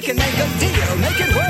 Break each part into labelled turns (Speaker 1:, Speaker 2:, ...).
Speaker 1: We can make a deal, make it worth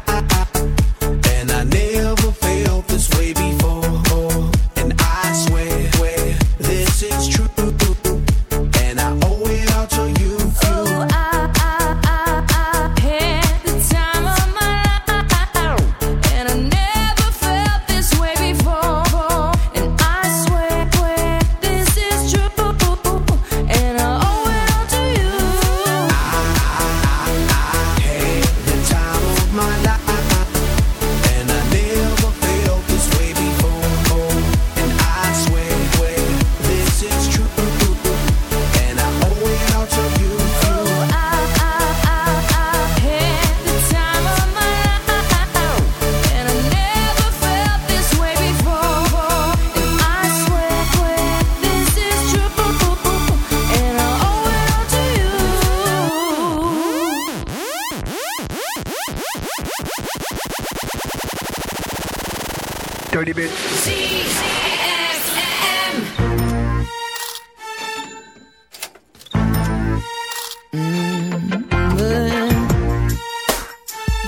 Speaker 2: Mm-hmm.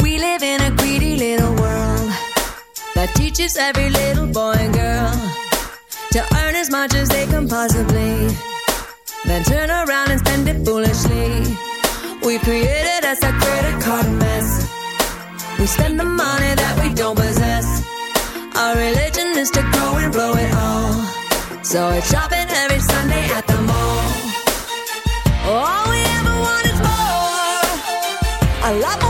Speaker 3: We live in a greedy little world that teaches every little boy and girl to earn as much as they can possibly, then turn around and spend it foolishly.
Speaker 4: We created us a credit card mess. We spend the money that we don't possess. Our religion is to grow and blow it all. So it's shopping every Sunday at the mall. All we ever want is more. I love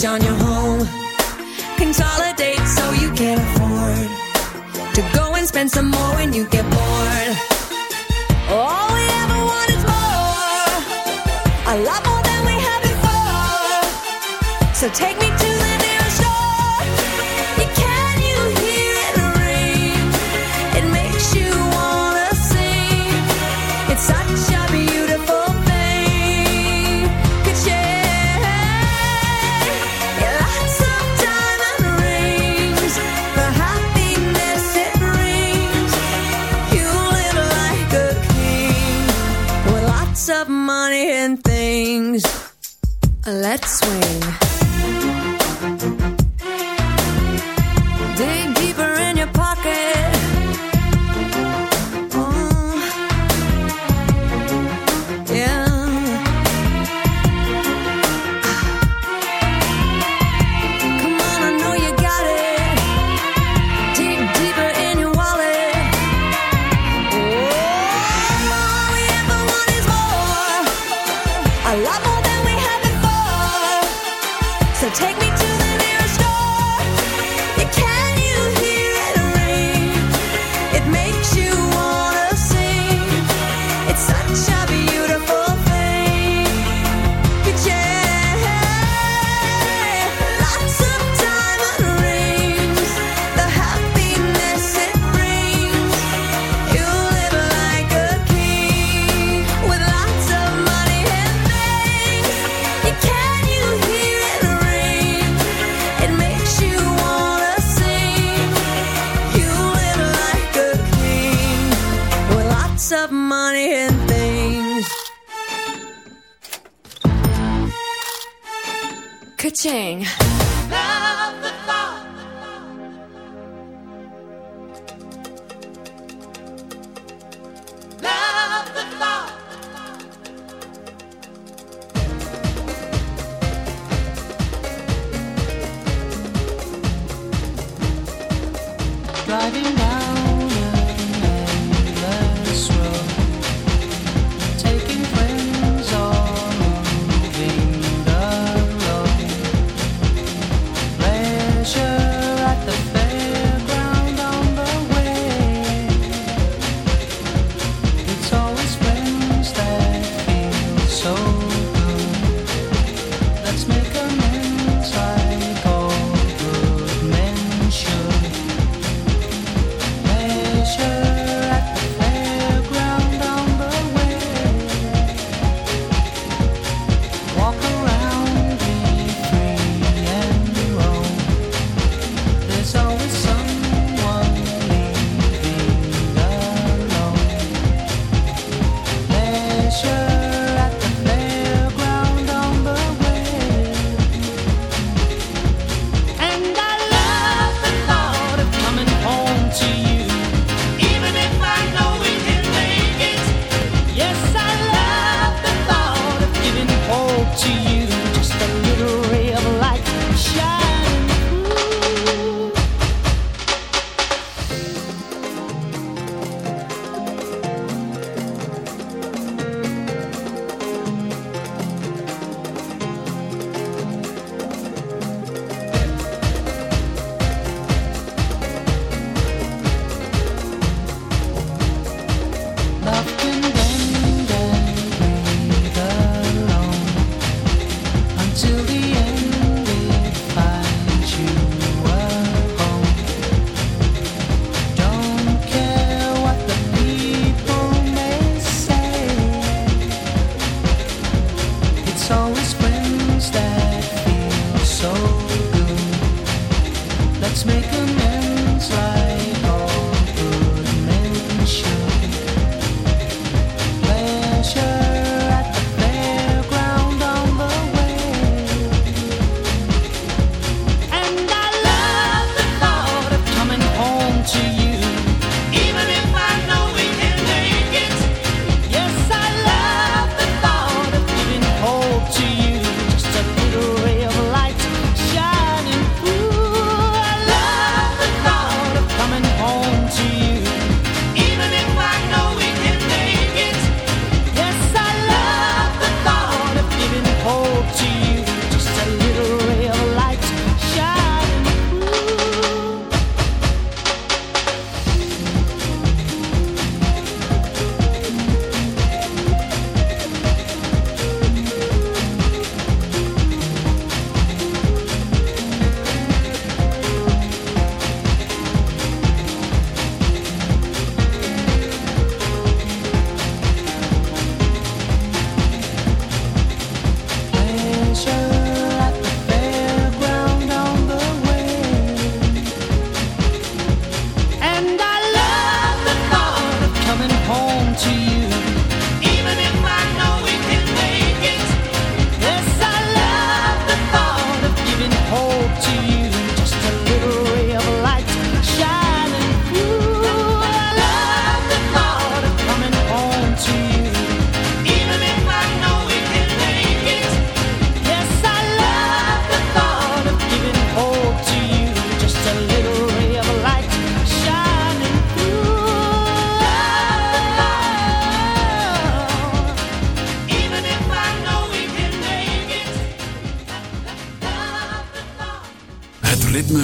Speaker 4: mortgage on your home. Consolidate so you can afford to go and spend some more when you get bored. All we ever want is more, a lot more than we had before. So take me to the nearest store. Can you hear it ring? It makes you wanna sing. It's such a Let's swing.
Speaker 5: driving down.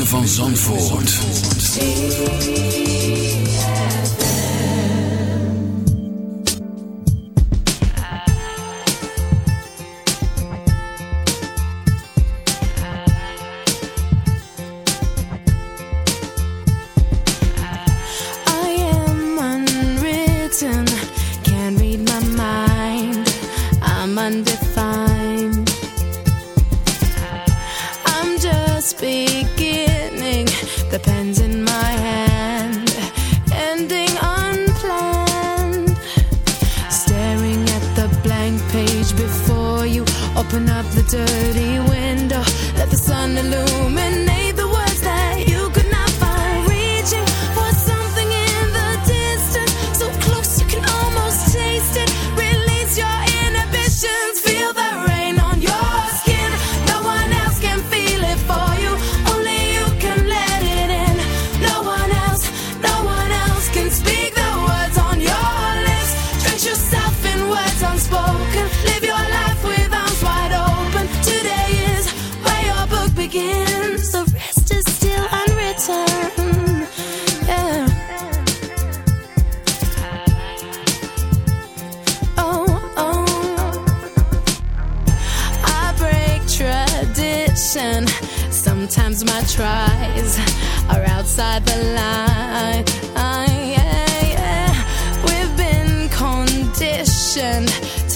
Speaker 6: van Zandvoort.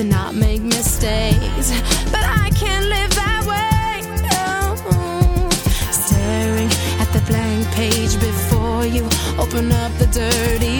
Speaker 4: to not make mistakes. But I can't live that way. No. Staring at the blank page before you, open up the dirty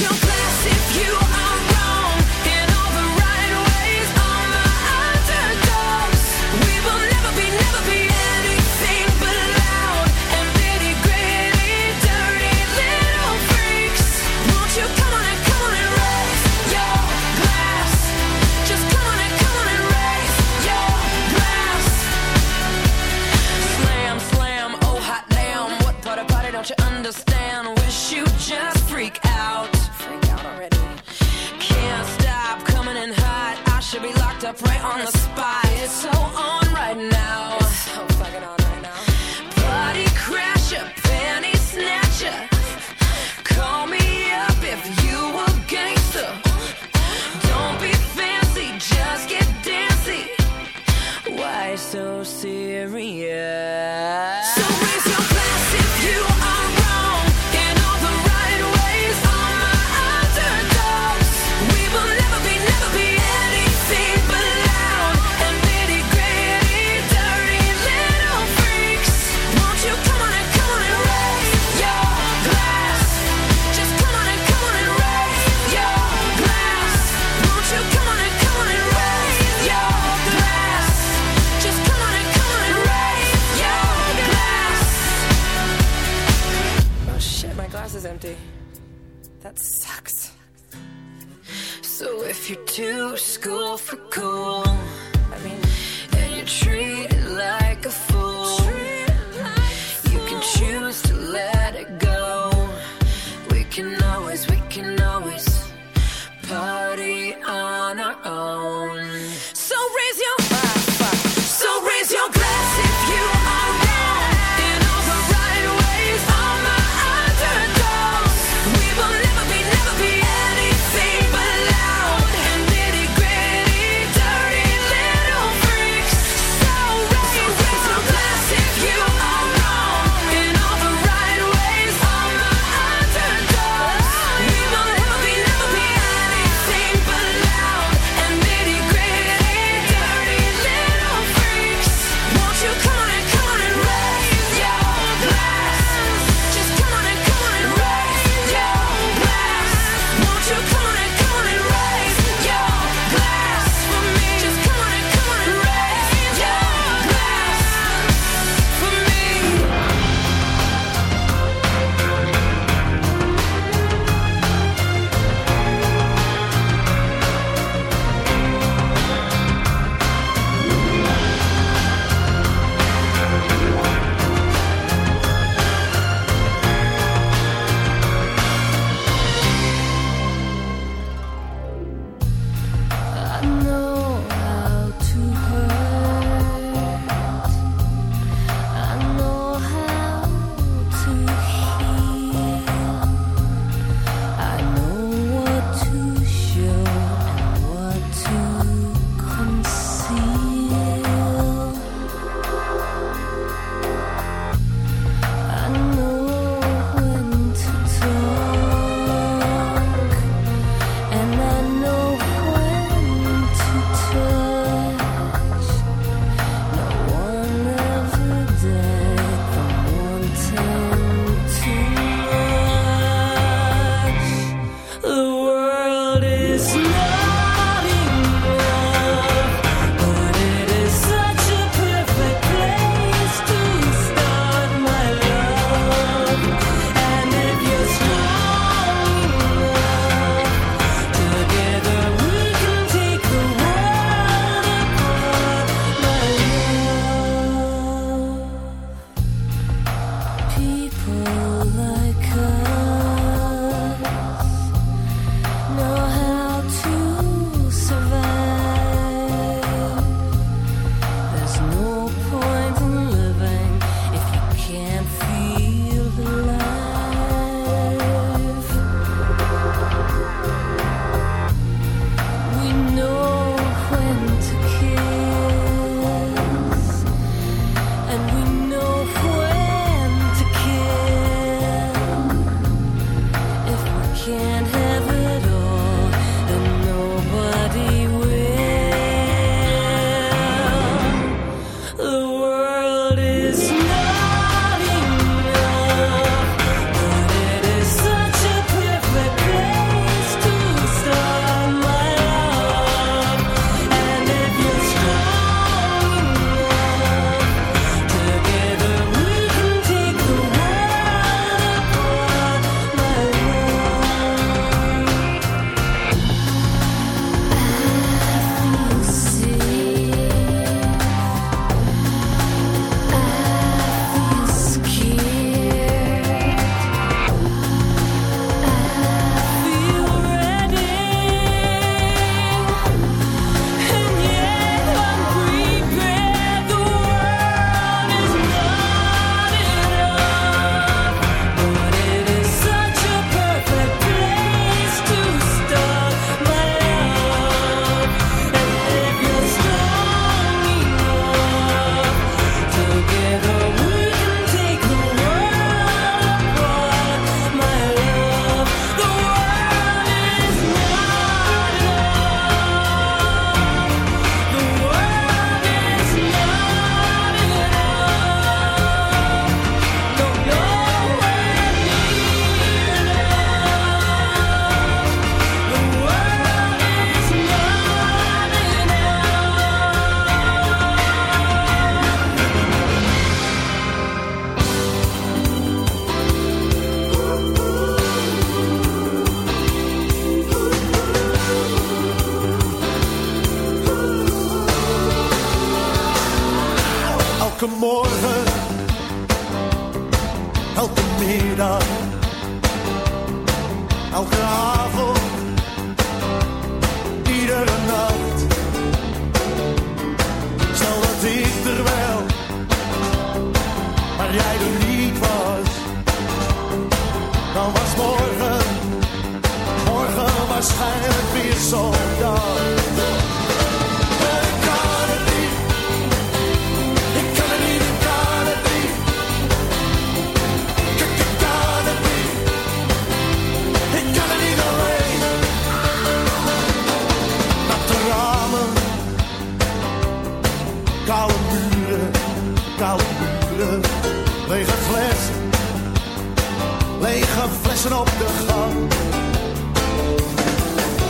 Speaker 7: Flessen op de gang.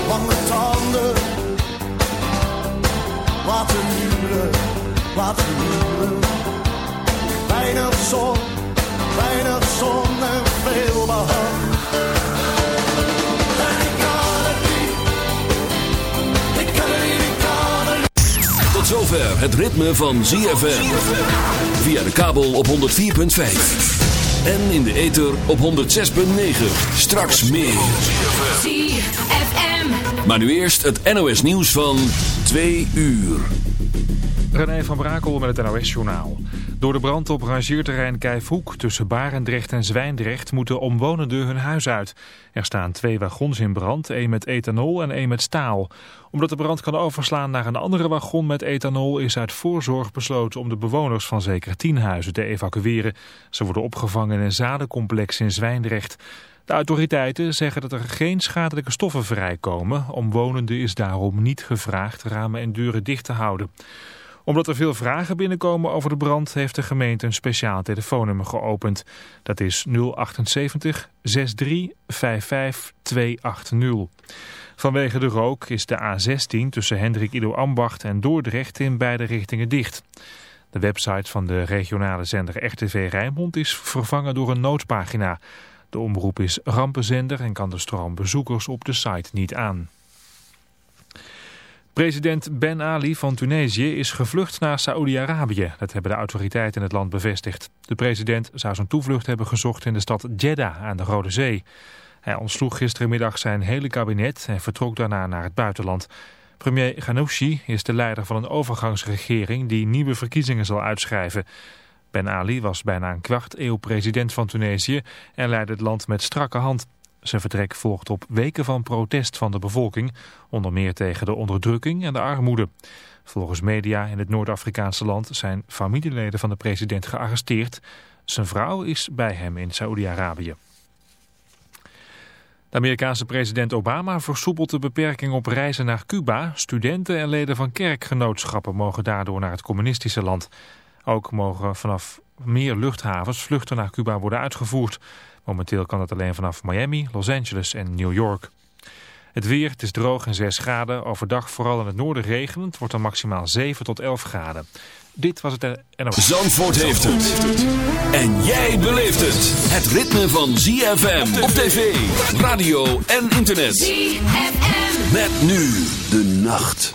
Speaker 7: Lange tanden. Laten huren, laten huren. Weinig zon, weinig zon en veel behang.
Speaker 6: Tot zover het ritme van ZFM. Via de kabel op 104.5. En in de ether op 106.9. Straks meer.
Speaker 3: ZFM.
Speaker 6: Maar nu eerst het NOS nieuws van 2 uur.
Speaker 8: René van Brakel met het NOS-journaal. Door de brand op rangeerterrein Kijfhoek tussen Barendrecht en Zwijndrecht moeten omwonenden hun huis uit. Er staan twee wagons in brand, één met ethanol en één met staal. Omdat de brand kan overslaan naar een andere wagon met ethanol is uit voorzorg besloten om de bewoners van zeker tien huizen te evacueren. Ze worden opgevangen in een zadencomplex in Zwijndrecht. De autoriteiten zeggen dat er geen schadelijke stoffen vrijkomen. Omwonenden is daarom niet gevraagd ramen en deuren dicht te houden omdat er veel vragen binnenkomen over de brand heeft de gemeente een speciaal telefoonnummer geopend. Dat is 078 63 55 280. Vanwege de rook is de A16 tussen Hendrik Ido Ambacht en Dordrecht in beide richtingen dicht. De website van de regionale zender RTV Rijnmond is vervangen door een noodpagina. De omroep is rampenzender en kan de stroom bezoekers op de site niet aan. President Ben Ali van Tunesië is gevlucht naar Saoedi-Arabië. Dat hebben de autoriteiten in het land bevestigd. De president zou zijn toevlucht hebben gezocht in de stad Jeddah aan de Rode Zee. Hij ontsloeg gisterenmiddag zijn hele kabinet en vertrok daarna naar het buitenland. Premier Ghanouchi is de leider van een overgangsregering die nieuwe verkiezingen zal uitschrijven. Ben Ali was bijna een kwart eeuw president van Tunesië en leidde het land met strakke hand. Zijn vertrek volgt op weken van protest van de bevolking, onder meer tegen de onderdrukking en de armoede. Volgens media in het Noord-Afrikaanse land zijn familieleden van de president gearresteerd. Zijn vrouw is bij hem in Saoedi-Arabië. De Amerikaanse president Obama versoepelt de beperking op reizen naar Cuba. Studenten en leden van kerkgenootschappen mogen daardoor naar het communistische land. Ook mogen vanaf meer luchthavens vluchten naar Cuba worden uitgevoerd. Momenteel kan dat alleen vanaf Miami, Los Angeles en New York. Het weer, het is droog en 6 graden. Overdag vooral in het noorden regenend. Het wordt dan maximaal 7 tot 11 graden. Dit was het NOS.
Speaker 6: Zandvoort heeft het. En jij beleeft het. Het ritme van ZFM op tv, radio en internet.
Speaker 3: ZFM.
Speaker 6: Met nu de nacht.